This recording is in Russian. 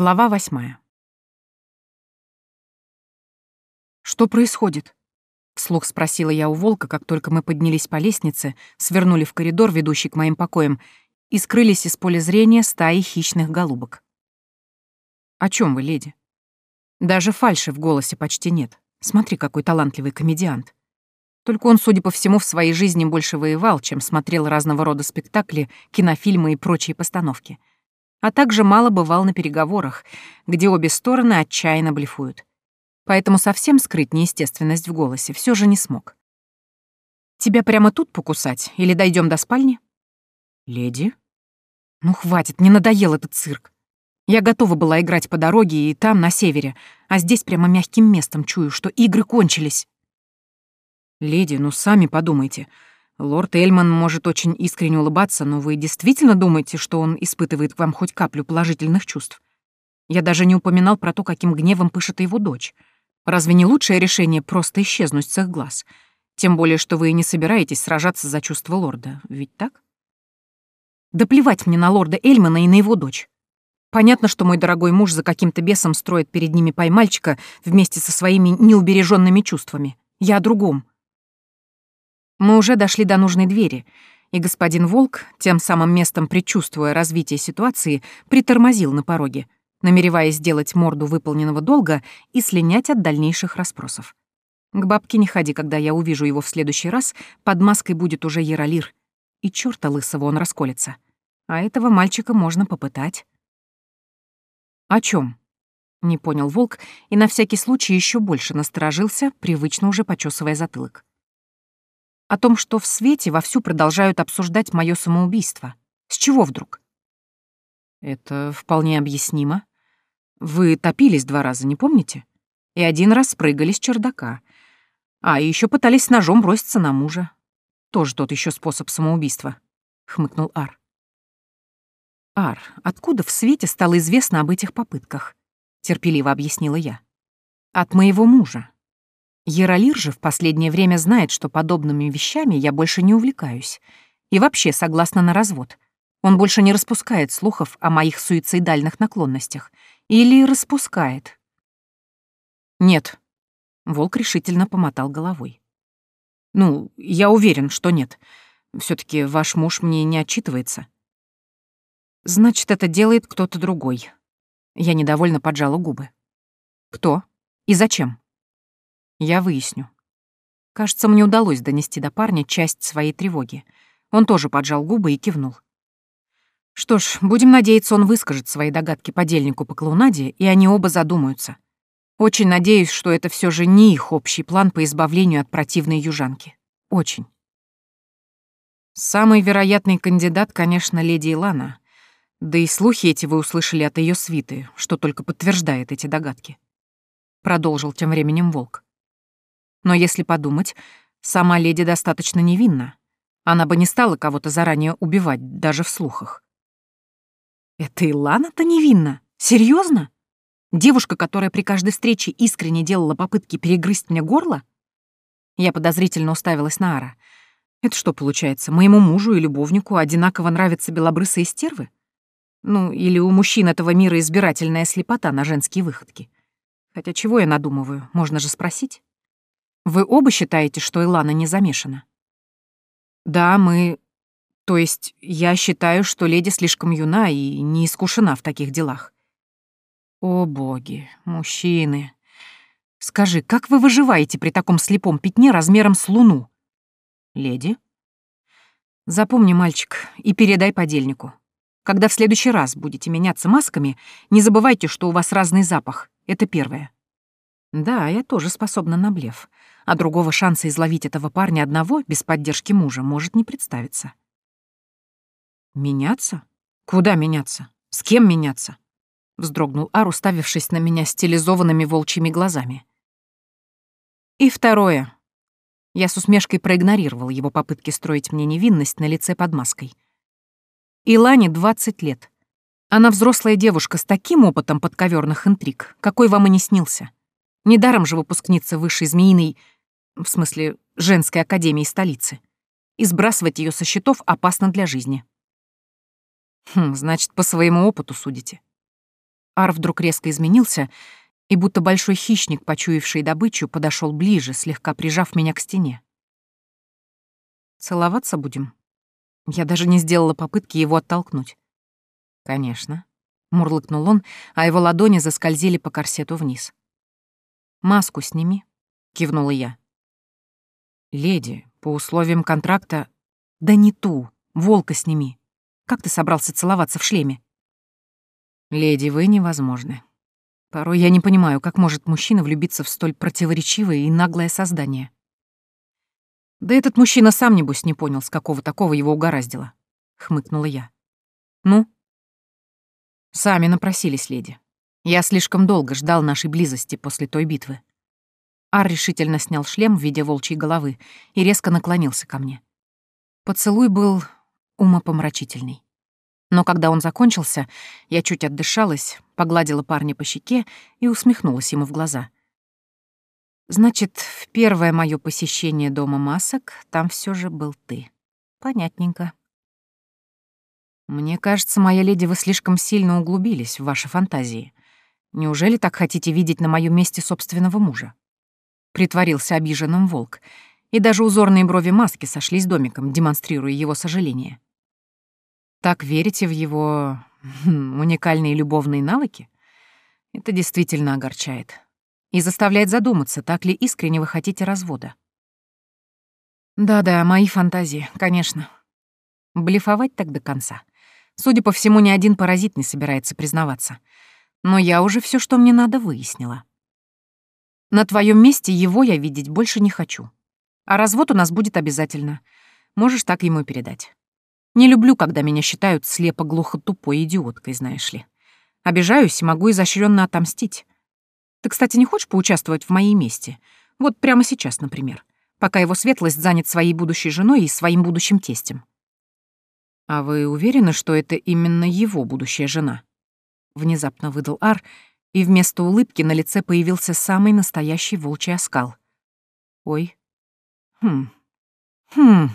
Глава восьмая. «Что происходит?» — вслух спросила я у волка, как только мы поднялись по лестнице, свернули в коридор, ведущий к моим покоям, и скрылись из поля зрения стаи хищных голубок. «О чем вы, леди?» Даже фальши в голосе почти нет. Смотри, какой талантливый комедиант. Только он, судя по всему, в своей жизни больше воевал, чем смотрел разного рода спектакли, кинофильмы и прочие постановки — а также мало бывал на переговорах, где обе стороны отчаянно блефуют. Поэтому совсем скрыть неестественность в голосе все же не смог. «Тебя прямо тут покусать или дойдем до спальни?» «Леди?» «Ну хватит, не надоел этот цирк. Я готова была играть по дороге и там, на севере, а здесь прямо мягким местом чую, что игры кончились». «Леди, ну сами подумайте. Лорд Эльман может очень искренне улыбаться, но вы действительно думаете, что он испытывает к вам хоть каплю положительных чувств? Я даже не упоминал про то, каким гневом пышет его дочь. Разве не лучшее решение просто исчезнуть с их глаз? Тем более, что вы и не собираетесь сражаться за чувства лорда, ведь так? Да плевать мне на лорда Эльмана и на его дочь. Понятно, что мой дорогой муж за каким-то бесом строит перед ними поймальчика вместе со своими неубереженными чувствами. Я о другом. Мы уже дошли до нужной двери, и господин Волк, тем самым местом предчувствуя развитие ситуации, притормозил на пороге, намереваясь сделать морду выполненного долга и слинять от дальнейших расспросов. К бабке не ходи, когда я увижу его в следующий раз, под маской будет уже Яролир, и чёрта лысого он расколется. А этого мальчика можно попытать. «О чем? не понял Волк и на всякий случай еще больше насторожился, привычно уже почесывая затылок о том, что в свете вовсю продолжают обсуждать мое самоубийство. С чего вдруг? Это вполне объяснимо. Вы топились два раза, не помните? И один раз спрыгали с чердака. А, еще пытались ножом броситься на мужа. Тоже тот еще способ самоубийства, — хмыкнул Ар. Ар, откуда в свете стало известно об этих попытках? Терпеливо объяснила я. От моего мужа. Яролир же в последнее время знает, что подобными вещами я больше не увлекаюсь. И вообще согласна на развод. Он больше не распускает слухов о моих суицидальных наклонностях. Или распускает. Нет. Волк решительно помотал головой. Ну, я уверен, что нет. все таки ваш муж мне не отчитывается. Значит, это делает кто-то другой. Я недовольно поджала губы. Кто? И зачем? Я выясню. Кажется, мне удалось донести до парня часть своей тревоги. Он тоже поджал губы и кивнул. Что ж, будем надеяться, он выскажет свои догадки подельнику по клоунаде, и они оба задумаются. Очень надеюсь, что это все же не их общий план по избавлению от противной южанки. Очень. Самый вероятный кандидат, конечно, леди Илана. Да и слухи эти вы услышали от ее свиты, что только подтверждает эти догадки. Продолжил тем временем Волк. Но если подумать, сама леди достаточно невинна. Она бы не стала кого-то заранее убивать, даже в слухах. Это Илана-то невинна? Серьезно? Девушка, которая при каждой встрече искренне делала попытки перегрызть мне горло? Я подозрительно уставилась на Ара. Это что получается, моему мужу и любовнику одинаково нравятся белобрысые стервы? Ну, или у мужчин этого мира избирательная слепота на женские выходки. Хотя чего я надумываю, можно же спросить. Вы оба считаете, что Илана не замешана? Да, мы... То есть я считаю, что леди слишком юна и не искушена в таких делах. О, боги, мужчины. Скажи, как вы выживаете при таком слепом пятне размером с луну? Леди? Запомни, мальчик, и передай подельнику. Когда в следующий раз будете меняться масками, не забывайте, что у вас разный запах. Это первое. Да, я тоже способна на блеф а другого шанса изловить этого парня одного без поддержки мужа может не представиться. «Меняться? Куда меняться? С кем меняться?» — вздрогнул Ар, уставившись на меня стилизованными волчьими глазами. «И второе». Я с усмешкой проигнорировал его попытки строить мне невинность на лице под маской. Илане 20 лет. Она взрослая девушка с таким опытом подковерных интриг, какой вам и не снился. Недаром же выпускница высшей змеиной, в смысле, женской академии столицы. И сбрасывать ее со счетов опасно для жизни. Хм, значит, по своему опыту судите. Ар вдруг резко изменился, и будто большой хищник, почуявший добычу, подошел ближе, слегка прижав меня к стене. «Целоваться будем?» Я даже не сделала попытки его оттолкнуть. «Конечно», — мурлыкнул он, а его ладони заскользили по корсету вниз. «Маску сними», — кивнула я. «Леди, по условиям контракта...» «Да не ту, волка сними. Как ты собрался целоваться в шлеме?» «Леди, вы невозможны. Порой я не понимаю, как может мужчина влюбиться в столь противоречивое и наглое создание». «Да этот мужчина сам, небось, не понял, с какого такого его угораздило», — хмыкнула я. «Ну?» «Сами напросились, леди. Я слишком долго ждал нашей близости после той битвы». Ар решительно снял шлем в виде волчьей головы и резко наклонился ко мне. Поцелуй был умопомрачительный. Но когда он закончился, я чуть отдышалась, погладила парня по щеке и усмехнулась ему в глаза. «Значит, в первое мое посещение дома масок там все же был ты. Понятненько». «Мне кажется, моя леди, вы слишком сильно углубились в ваши фантазии. Неужели так хотите видеть на моем месте собственного мужа?» Притворился обиженным волк, и даже узорные брови маски сошлись домиком, демонстрируя его сожаление. Так верите в его хм, уникальные любовные навыки? Это действительно огорчает. И заставляет задуматься, так ли искренне вы хотите развода. Да-да, мои фантазии, конечно. Блефовать так до конца. Судя по всему, ни один паразит не собирается признаваться. Но я уже все, что мне надо, выяснила. На твоем месте его я видеть больше не хочу. А развод у нас будет обязательно. Можешь так ему передать. Не люблю, когда меня считают слепо-глухо-тупой идиоткой, знаешь ли. Обижаюсь и могу изощренно отомстить. Ты, кстати, не хочешь поучаствовать в моей мести? Вот прямо сейчас, например, пока его светлость занят своей будущей женой и своим будущим тестем. А вы уверены, что это именно его будущая жена? Внезапно выдал Ар, и вместо улыбки на лице появился самый настоящий волчий оскал. Ой. Хм. Хм.